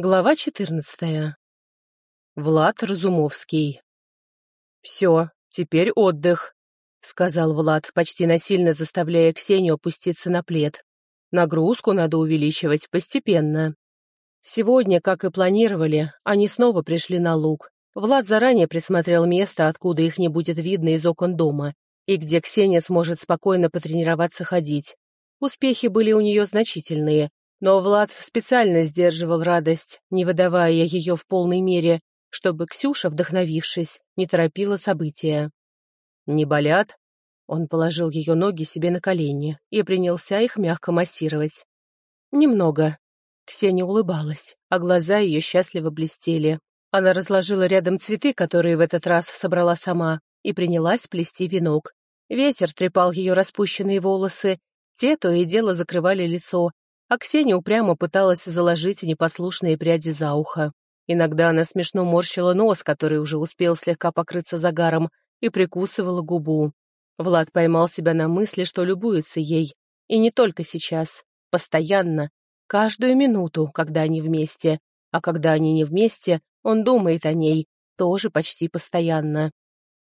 Глава 14. Влад Разумовский. «Все, теперь отдых», — сказал Влад, почти насильно заставляя Ксению опуститься на плед. «Нагрузку надо увеличивать постепенно». Сегодня, как и планировали, они снова пришли на луг. Влад заранее присмотрел место, откуда их не будет видно из окон дома, и где Ксения сможет спокойно потренироваться ходить. Успехи были у нее значительные, но Влад специально сдерживал радость, не выдавая ее в полной мере, чтобы Ксюша, вдохновившись, не торопила события. «Не болят?» Он положил ее ноги себе на колени и принялся их мягко массировать. «Немного». Ксения улыбалась, а глаза ее счастливо блестели. Она разложила рядом цветы, которые в этот раз собрала сама, и принялась плести венок. Ветер трепал ее распущенные волосы, те то и дело закрывали лицо, а Ксения упрямо пыталась заложить непослушные пряди за ухо. Иногда она смешно морщила нос, который уже успел слегка покрыться загаром, и прикусывала губу. Влад поймал себя на мысли, что любуется ей. И не только сейчас. Постоянно. Каждую минуту, когда они вместе. А когда они не вместе, он думает о ней. Тоже почти постоянно.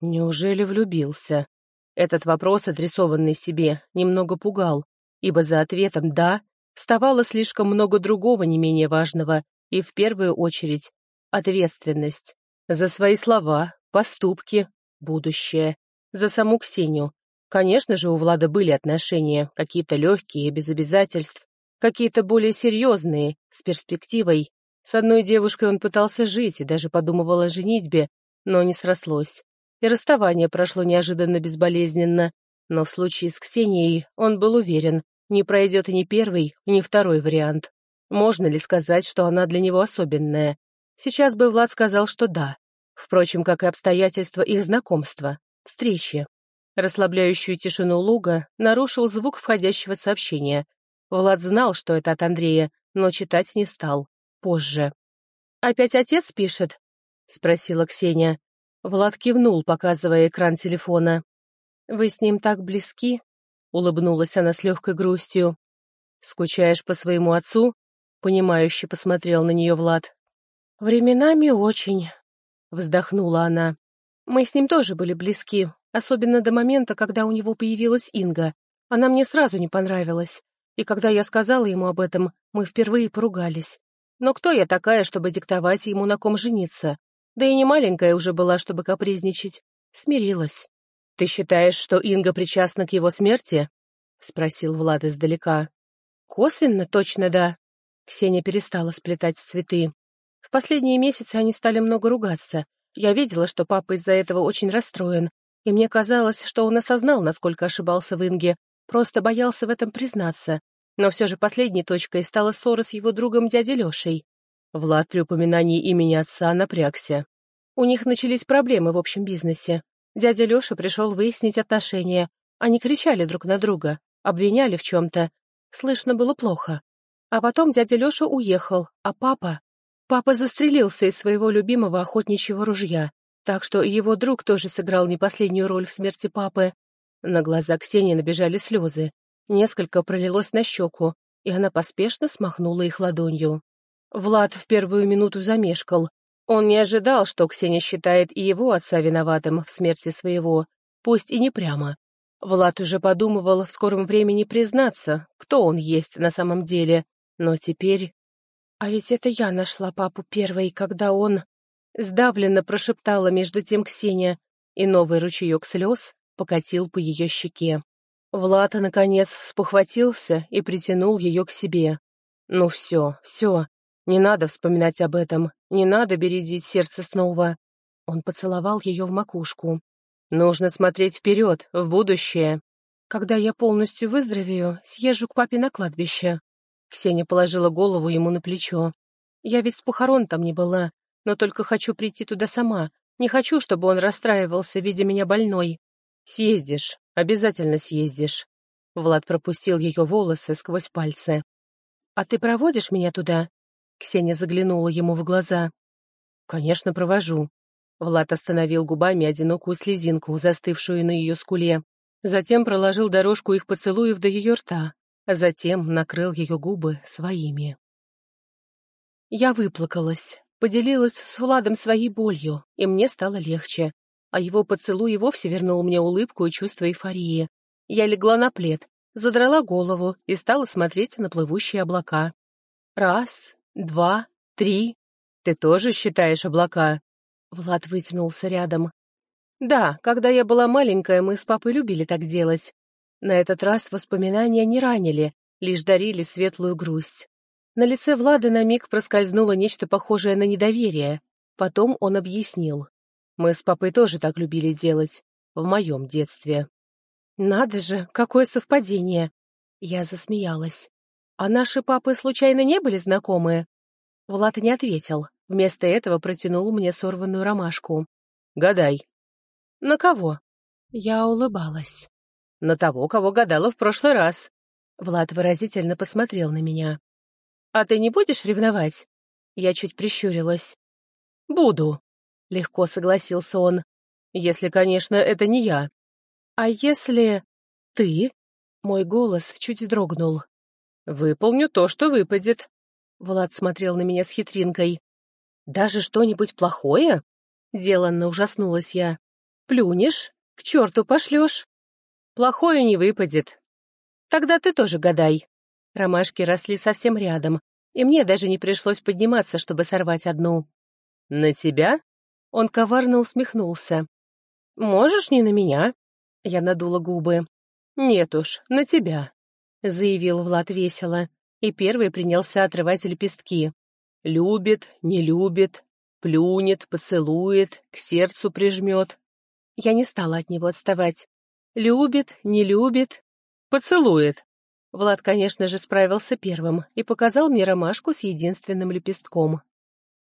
Неужели влюбился? Этот вопрос, адресованный себе, немного пугал, ибо за ответом «да» вставало слишком много другого не менее важного, и в первую очередь ответственность за свои слова, поступки, будущее, за саму Ксению. Конечно же, у Влада были отношения, какие-то легкие, без обязательств, какие-то более серьезные, с перспективой. С одной девушкой он пытался жить и даже подумывал о женитьбе, но не срослось. И расставание прошло неожиданно безболезненно, но в случае с Ксенией он был уверен, не пройдет ни первый, ни второй вариант. Можно ли сказать, что она для него особенная? Сейчас бы Влад сказал, что да. Впрочем, как и обстоятельства их знакомства, встречи. Расслабляющую тишину луга нарушил звук входящего сообщения. Влад знал, что это от Андрея, но читать не стал. Позже. «Опять отец пишет?» — спросила Ксения. Влад кивнул, показывая экран телефона. «Вы с ним так близки?» Улыбнулась она с легкой грустью. «Скучаешь по своему отцу?» Понимающе посмотрел на нее Влад. «Временами очень», — вздохнула она. «Мы с ним тоже были близки, особенно до момента, когда у него появилась Инга. Она мне сразу не понравилась. И когда я сказала ему об этом, мы впервые поругались. Но кто я такая, чтобы диктовать ему, на ком жениться? Да и не маленькая уже была, чтобы капризничать. Смирилась. «Ты считаешь, что Инга причастна к его смерти?» — спросил Влад издалека. «Косвенно, точно да». Ксения перестала сплетать цветы. В последние месяцы они стали много ругаться. Я видела, что папа из-за этого очень расстроен, и мне казалось, что он осознал, насколько ошибался в Инге, просто боялся в этом признаться. Но все же последней точкой стала ссора с его другом дядей Лешей. Влад при упоминании имени отца напрягся. У них начались проблемы в общем бизнесе. Дядя Леша пришел выяснить отношения. Они кричали друг на друга, обвиняли в чем-то. Слышно было плохо. А потом дядя Леша уехал, а папа... Папа застрелился из своего любимого охотничьего ружья, так что его друг тоже сыграл не последнюю роль в смерти папы. На глаза Ксении набежали слезы. Несколько пролилось на щеку, и она поспешно смахнула их ладонью. Влад в первую минуту замешкал, он не ожидал, что Ксения считает и его отца виноватым в смерти своего, пусть и не прямо. Влад уже подумывал в скором времени признаться, кто он есть на самом деле, но теперь... «А ведь это я нашла папу первой, когда он...» Сдавленно прошептала между тем Ксения, и новый ручеек слез покатил по ее щеке. Влад, наконец, спохватился и притянул ее к себе. «Ну все, все, не надо вспоминать об этом, не надо бередить сердце снова. Он поцеловал ее в макушку. Нужно смотреть вперед, в будущее. Когда я полностью выздоровею, съезжу к папе на кладбище. Ксения положила голову ему на плечо. Я ведь с похорон там не была, но только хочу прийти туда сама. Не хочу, чтобы он расстраивался, видя меня больной. Съездишь, обязательно съездишь. Влад пропустил ее волосы сквозь пальцы. «А ты проводишь меня туда?» Ксения заглянула ему в глаза. «Конечно, провожу». Влад остановил губами одинокую слезинку, застывшую на ее скуле. Затем проложил дорожку их поцелуев до ее рта, а затем накрыл ее губы своими. Я выплакалась, поделилась с Владом своей болью, и мне стало легче. А его поцелуй вовсе вернул мне улыбку и чувство эйфории. Я легла на плед, задрала голову и стала смотреть на плывущие облака. Раз, два, три. Ты тоже считаешь облака? Влад вытянулся рядом. Да, когда я была маленькая, мы с папой любили так делать. На этот раз воспоминания не ранили, лишь дарили светлую грусть. На лице Влада на миг проскользнуло нечто похожее на недоверие. Потом он объяснил. Мы с папой тоже так любили делать. В моем детстве. Надо же, какое совпадение. Я засмеялась. А наши папы случайно не были знакомы? Влад не ответил. Вместо этого протянул мне сорванную ромашку. «Гадай». «На кого?» Я улыбалась. «На того, кого гадала в прошлый раз». Влад выразительно посмотрел на меня. «А ты не будешь ревновать?» Я чуть прищурилась. «Буду», — легко согласился он. «Если, конечно, это не я». «А если... ты?» Мой голос чуть дрогнул. «Выполню то, что выпадет». Влад смотрел на меня с хитринкой. «Даже что-нибудь плохое?» Деланно ужаснулась я. «Плюнешь? К черту пошлешь?» «Плохое не выпадет». «Тогда ты тоже гадай». Ромашки росли совсем рядом, и мне даже не пришлось подниматься, чтобы сорвать одну. «На тебя?» Он коварно усмехнулся. «Можешь не на меня?» Я надула губы. «Нет уж, на тебя», — заявил Влад весело, и первый принялся отрывать лепестки. «Любит, не любит, плюнет, поцелует, к сердцу прижмет». Я не стала от него отставать. «Любит, не любит, поцелует», Влад, конечно же, справился первым и показал мне ромашку с единственным лепестком.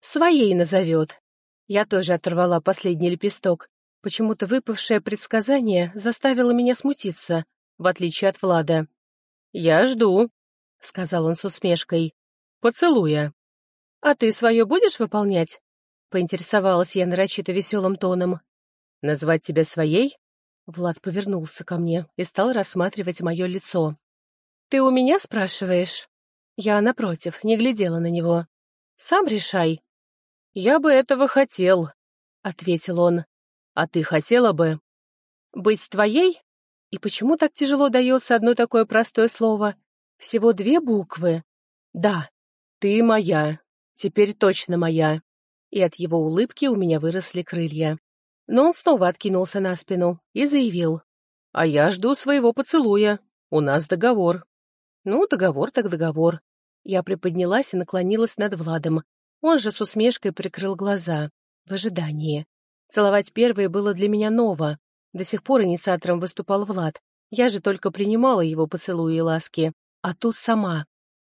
«Своей назовет». Я тоже оторвала последний лепесток. Почему-то выпавшее предсказание заставило меня смутиться, в отличие от Влада. «Я жду», — сказал он с усмешкой. «Поцелуя». «А ты свое будешь выполнять?» — поинтересовалась я нарочито веселым тоном. «Назвать тебя своей?» Влад повернулся ко мне и стал рассматривать мое лицо. «Ты у меня спрашиваешь?» Я, напротив, не глядела на него. «Сам решай». «Я бы этого хотел», — ответил он. «А ты хотела бы?» «Быть твоей? И почему так тяжело дается одно такое простое слово? Всего две буквы. Да, ты моя. Теперь точно моя». И от его улыбки у меня выросли крылья. Но он снова откинулся на спину и заявил. «А я жду своего поцелуя. У нас договор». Ну, договор так договор. Я приподнялась и наклонилась над Владом. Он же с усмешкой прикрыл глаза. В ожидании. Целовать первое было для меня ново. До сих пор инициатором выступал Влад. Я же только принимала его поцелуи и ласки. А тут сама.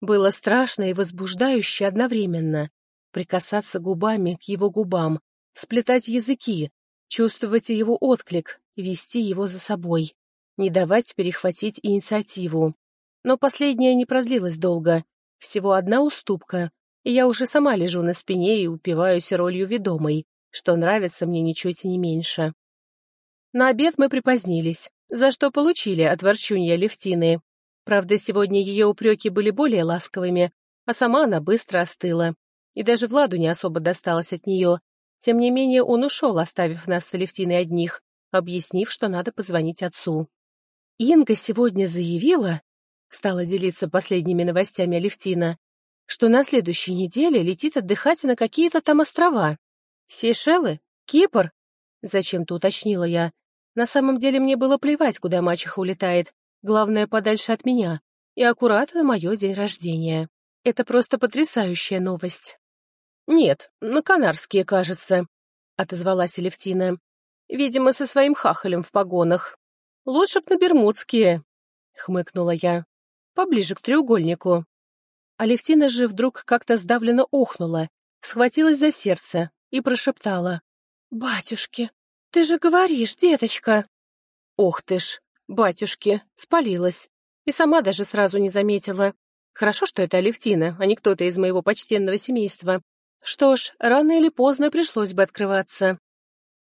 Было страшно и возбуждающе одновременно. Прикасаться губами к его губам, сплетать языки, чувствовать его отклик, вести его за собой, не давать перехватить инициативу. Но последняя не продлилась долго. Всего одна уступка, и я уже сама лежу на спине и упиваюсь ролью ведомой, что нравится мне ничуть не меньше. На обед мы припозднились, за что получили от ворчунья Левтины. Правда, сегодня ее упреки были более ласковыми, а сама она быстро остыла. И даже Владу не особо досталось от нее. Тем не менее, он ушел, оставив нас с Левтиной одних, объяснив, что надо позвонить отцу. Инга сегодня заявила, стала делиться последними новостями Алевтина, что на следующей неделе летит отдыхать на какие-то там острова. Сейшелы? Кипр? Зачем-то уточнила я. На самом деле мне было плевать, куда мачеха улетает. Главное, подальше от меня. И аккуратно мое день рождения. Это просто потрясающая новость. «Нет, на Канарские, кажется», — отозвалась Алевтина. «Видимо, со своим хахалем в погонах. Лучше б на Бермудские», — хмыкнула я поближе к треугольнику. Алевтина же вдруг как-то сдавленно охнула, схватилась за сердце и прошептала. «Батюшки, ты же говоришь, деточка!» «Ох ты ж, батюшки, спалилась. И сама даже сразу не заметила. Хорошо, что это Алевтина, а не кто-то из моего почтенного семейства. Что ж, рано или поздно пришлось бы открываться.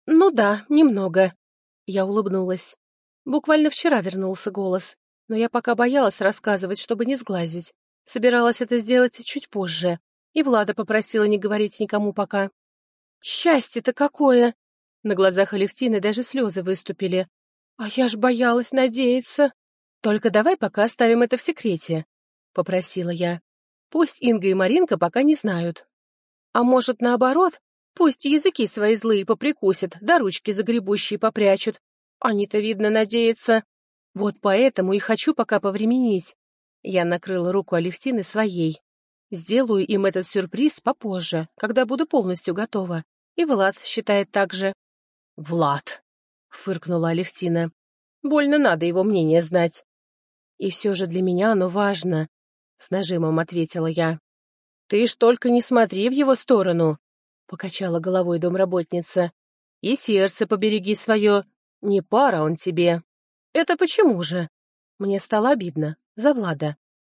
Ну да, немного. Я улыбнулась. Буквально вчера вернулся голос но я пока боялась рассказывать, чтобы не сглазить. Собиралась это сделать чуть позже. И Влада попросила не говорить никому пока. Счастье-то какое! На глазах Алевтины даже слезы выступили. А я ж боялась надеяться. Только давай пока оставим это в секрете, — попросила я. Пусть Инга и Маринка пока не знают. А может, наоборот, пусть языки свои злые поприкусят, да ручки загребущие попрячут. Они-то, видно, надеются. Вот поэтому и хочу пока повременить. Я накрыла руку Алевтины своей. Сделаю им этот сюрприз попозже, когда буду полностью готова. И Влад считает так же. «Влад!» — фыркнула Алевтина. «Больно надо его мнение знать». «И все же для меня оно важно», — с нажимом ответила я. «Ты ж только не смотри в его сторону», — покачала головой домработница. «И сердце побереги свое. Не пара он тебе». «Это почему же?» Мне стало обидно. За Влада.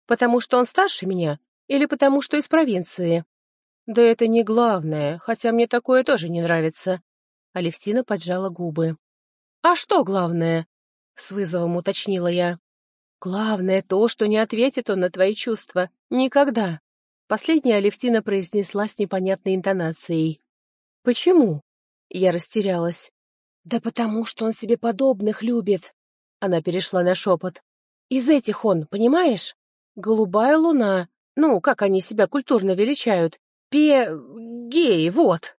Потому что он старше меня или потому что из провинции? Да это не главное, хотя мне такое тоже не нравится. Алевтина поджала губы. А что главное? С вызовом уточнила я. Главное то, что не ответит он на твои чувства. Никогда. Последняя Алевтина произнесла с непонятной интонацией. «Почему?» Я растерялась. «Да потому что он себе подобных любит». Она перешла на шепот. «Из этих он, понимаешь? Голубая луна. Ну, как они себя культурно величают. Пе... геи, вот».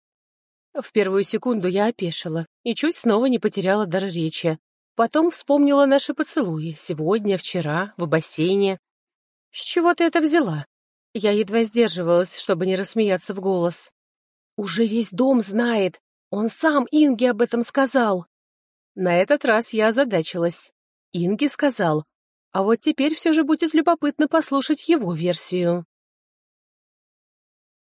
В первую секунду я опешила и чуть снова не потеряла дар речи. Потом вспомнила наши поцелуи сегодня, вчера, в бассейне. «С чего ты это взяла?» Я едва сдерживалась, чтобы не рассмеяться в голос. «Уже весь дом знает. Он сам Инге об этом сказал». На этот раз я озадачилась. Инге сказал. А вот теперь все же будет любопытно послушать его версию.